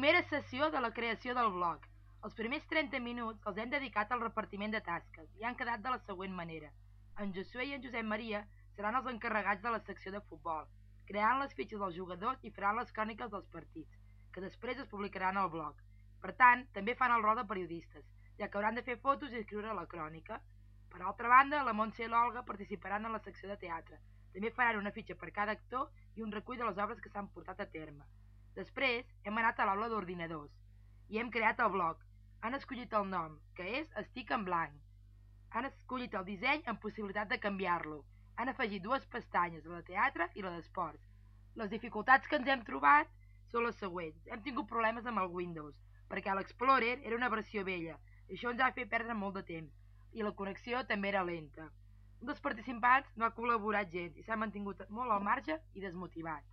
Primera sessió de la creació del blog. Els primers 30 minuts els hem dedicat al repartiment de tasques i han quedat de la següent manera. En Josué i en Josep Maria seran els encarregats de la secció de futbol, creant les fitxes dels jugadors i faran les cròniques dels partits, que després es publicaran al blog. Per tant, també fan el rol de periodistes, ja que hauran de fer fotos i escriure la crònica. Per altra banda, la Montse i l'Olga participaran en la secció de teatre. També faran una fitxa per cada actor i un recull de les obres que s'han portat a terme. Després, hem anat a l'aula d'ordinadors i hem creat el blog. Han escollit el nom, que és Estic en blanc. Han escollit el disseny amb possibilitat de canviar-lo. Han afegit dues pestanyes, la de teatre i la d'esports. Les dificultats que ens hem trobat són les següents. Hem tingut problemes amb el Windows, perquè l'Explorer era una versió vella, i això ens ha fet perdre molt de temps, i la connexió també era lenta. Un dels participants no ha col·laborat gens i s'ha mantingut molt al marge i desmotivat.